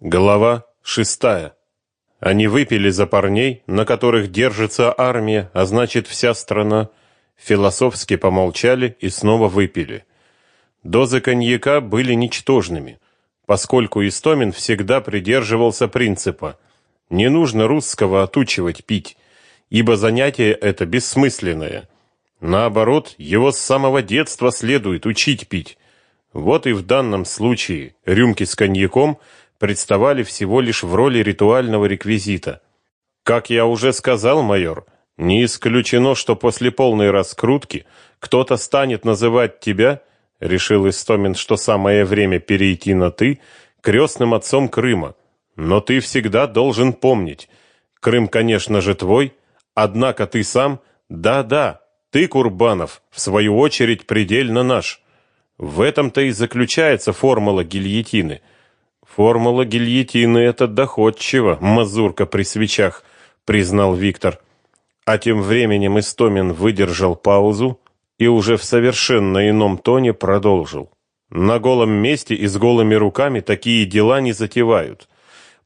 Глава шестая. Они выпили за парней, на которых держится армия, а значит вся страна. Философски помолчали и снова выпили. Дозы коньяка были ничтожными, поскольку Истомин всегда придерживался принципа «не нужно русского отучивать пить», ибо занятие это бессмысленное. Наоборот, его с самого детства следует учить пить. Вот и в данном случае рюмки с коньяком – представали всего лишь в роли ритуального реквизита. Как я уже сказал, майор, не исключено, что после полной раскрутки кто-то станет называть тебя, решил Истомин, что самое время перейти на ты, крестным отцом Крыма. Но ты всегда должен помнить, Крым, конечно же, твой, однако ты сам, да-да, ты, Курбанов, в свою очередь предельно наш. В этом-то и заключается формула гильотины – Формула гильотины это доходчиво, мазурка при свечах, признал Виктор. А тем временем Истомин выдержал паузу и уже в совершенно ином тоне продолжил. На голом месте и с голыми руками такие дела не затевают.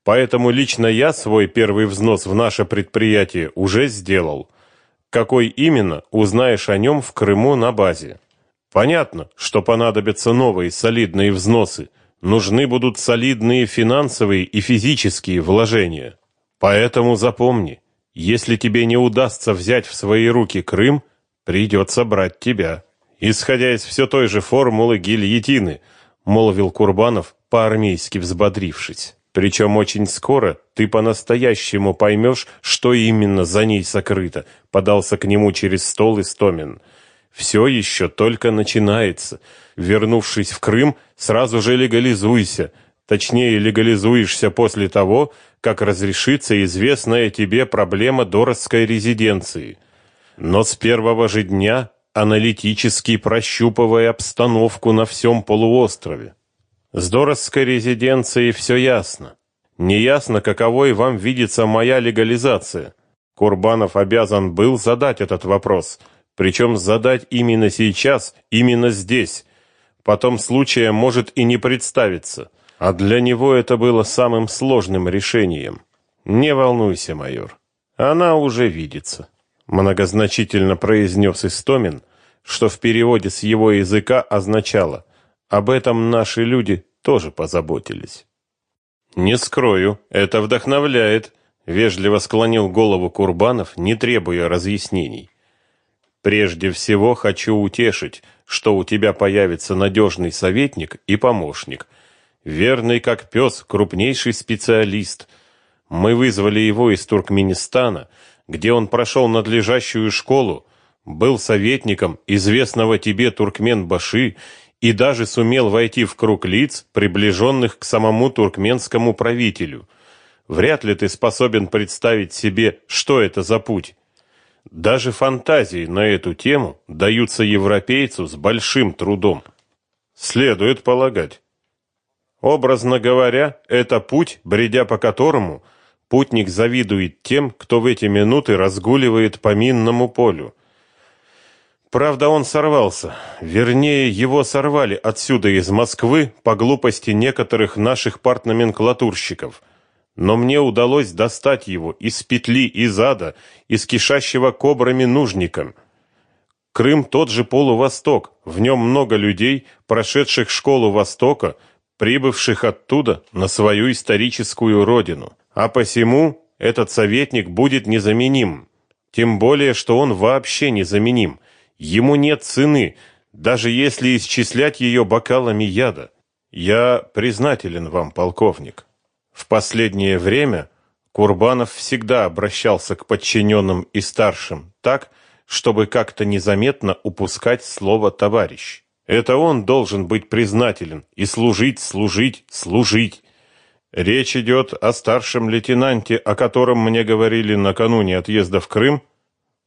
Поэтому лично я свой первый взнос в наше предприятие уже сделал. Какой именно, узнаешь о нем в Крыму на базе. Понятно, что понадобятся новые солидные взносы нужны будут солидные финансовые и физические вложения. Поэтому запомни, если тебе не удастся взять в свои руки Крым, придется брать тебя. Исходя из все той же формулы гильотины, молвил Курбанов, по-армейски взбодрившись. Причем очень скоро ты по-настоящему поймешь, что именно за ней сокрыто, подался к нему через стол Истомин. Все еще только начинается. Вернувшись в Крым, сразу же легализуйся. Точнее, легализуешься после того, как разрешится известная тебе проблема Доросской резиденции. Но с первого же дня аналитически прощупывая обстановку на всем полуострове. С Доросской резиденцией все ясно. Неясно, каковой вам видится моя легализация. Курбанов обязан был задать этот вопрос – причем задать именно сейчас, именно здесь. Потом случая может и не представиться, а для него это было самым сложным решением. Не волнуйся, майор. Она уже видится, многозначительно произнес Истомин, что в переводе с его языка означало: об этом наши люди тоже позаботились. Не скрою, это вдохновляет, вежливо склонил голову Курбанов, не требуя разъяснений. Прежде всего хочу утешить, что у тебя появится надежный советник и помощник, верный как пес, крупнейший специалист. Мы вызвали его из Туркменистана, где он прошел надлежащую школу, был советником известного тебе Туркмен-баши и даже сумел войти в круг лиц, приближенных к самому туркменскому правителю. Вряд ли ты способен представить себе, что это за путь. Даже фантазии на эту тему даются европейцу с большим трудом. Следует полагать. Образно говоря, это путь, бредя по которому путник завидует тем, кто в эти минуты разгуливает по минному полю. Правда, он сорвался. Вернее, его сорвали отсюда из Москвы по глупости некоторых наших партноменклатурщиков – но мне удалось достать его из петли из ада, из кишащего кобрами нужником. Крым тот же полувосток, в нем много людей, прошедших школу Востока, прибывших оттуда на свою историческую родину. А посему этот советник будет незаменим. Тем более, что он вообще незаменим. Ему нет цены, даже если исчислять ее бокалами яда. Я признателен вам, полковник. В последнее время Курбанов всегда обращался к подчиненным и старшим так, чтобы как-то незаметно упускать слово товарищ. Это он должен быть признателен и служить, служить, служить. Речь идет о старшем лейтенанте, о котором мне говорили накануне отъезда в Крым.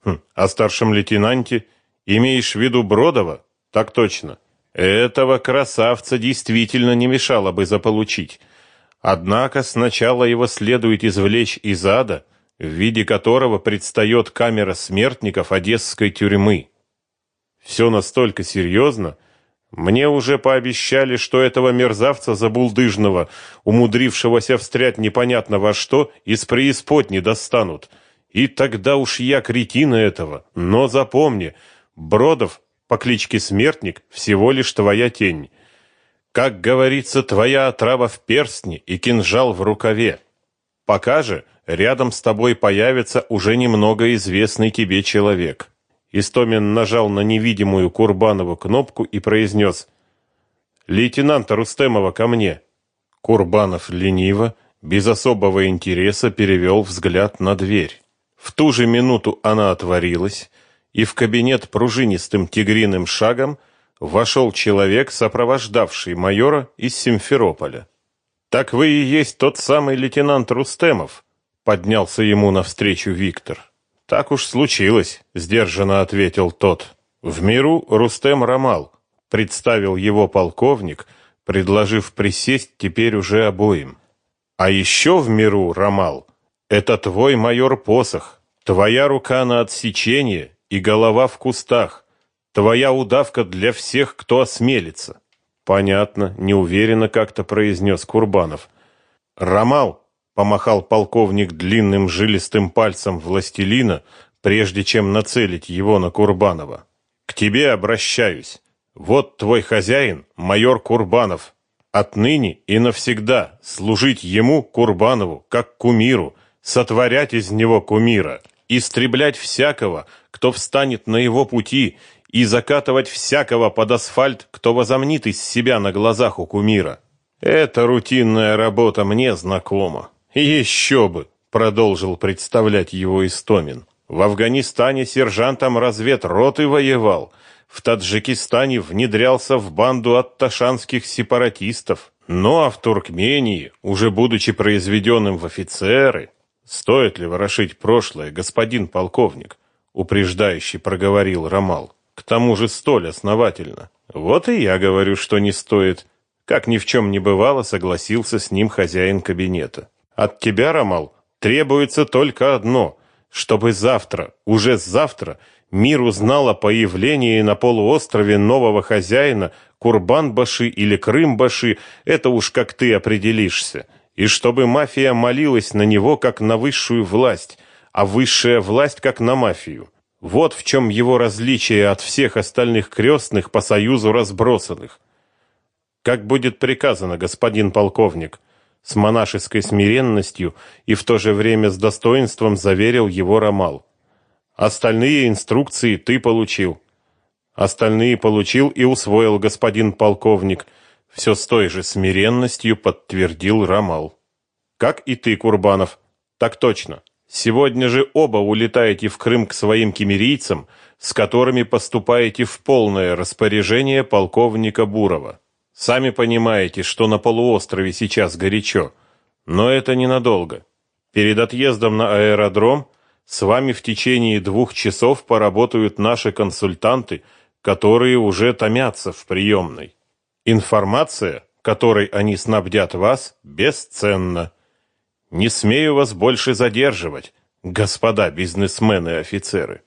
Хм, о старшем лейтенанте имеешь в виду Бродова? Так точно. Этого красавца действительно не мешало бы заполучить. Однако сначала его следует извлечь из ада, в виде которого предстает камера смертников одесской тюрьмы. Все настолько серьезно, Мне уже пообещали, что этого мерзавца забулдыжного, умудрившегося встрять непонятно во что, из преисподней достанут. И тогда уж я кретина этого. Но запомни, Бродов по кличке Смертник всего лишь твоя тень. Как говорится, твоя отрава в перстне и кинжал в рукаве. Пока же рядом с тобой появится уже немного известный тебе человек. Истомин нажал на невидимую Курбанову кнопку и произнес «Лейтенанта Рустемова ко мне». Курбанов лениво, без особого интереса перевел взгляд на дверь. В ту же минуту она отворилась, и в кабинет пружинистым тигриным шагом вошел человек, сопровождавший майора из Симферополя. «Так вы и есть тот самый лейтенант Рустемов», — поднялся ему навстречу Виктор. Так уж случилось, сдержанно ответил тот. В миру Рустем Рамал, представил его полковник, предложив присесть теперь уже обоим. А еще в миру Рамал это твой майор Посох, твоя рука на отсечение и голова в кустах, твоя удавка для всех, кто осмелится. Понятно, неуверенно как-то произнес Курбанов. Рамал, помахал полковник длинным жилистым пальцем властелина, прежде чем нацелить его на Курбанова. К тебе обращаюсь. Вот твой хозяин, майор Курбанов. Отныне и навсегда служить ему, Курбанову, как кумиру, сотворять из него кумира, истреблять всякого, кто встанет на его пути, и закатывать всякого под асфальт, кто возомнит из себя на глазах у кумира. Эта рутинная работа мне знакома. Еще бы, продолжил представлять его Истомин. В Афганистане сержантом разведроты воевал, в Таджикистане внедрялся в банду атташанских сепаратистов. Ну а в Туркмении, уже будучи произведенным в офицеры, стоит ли ворошить прошлое, господин полковник, упреждающий проговорил Рамал. К тому же столь основательно. Вот и я говорю, что не стоит. Как ни в чем не бывало, согласился с ним хозяин кабинета. От тебя, Ромал, требуется только одно, чтобы завтра, уже завтра, мир узнал о появлении на полуострове нового хозяина Курбан-баши или Крым-баши, это уж как ты определишься, и чтобы мафия молилась на него как на высшую власть, а высшая власть как на мафию. Вот в чем его различие от всех остальных крестных по союзу разбросанных. Как будет приказано, господин полковник? с монашеской смиренностью и в то же время с достоинством заверил его Ромал. Остальные инструкции ты получил. Остальные получил и усвоил господин полковник. Все с той же смиренностью подтвердил Ромал. Как и ты, Курбанов. Так точно. Сегодня же оба улетаете в Крым к своим кемерийцам, с которыми поступаете в полное распоряжение полковника Бурова. Сами понимаете, что на полуострове сейчас горячо, но это ненадолго. Перед отъездом на аэродром с вами в течение двух часов поработают наши консультанты, которые уже томятся в приемной. Информация, которой они снабдят вас, бесценна. Не смею вас больше задерживать, господа бизнесмены и офицеры.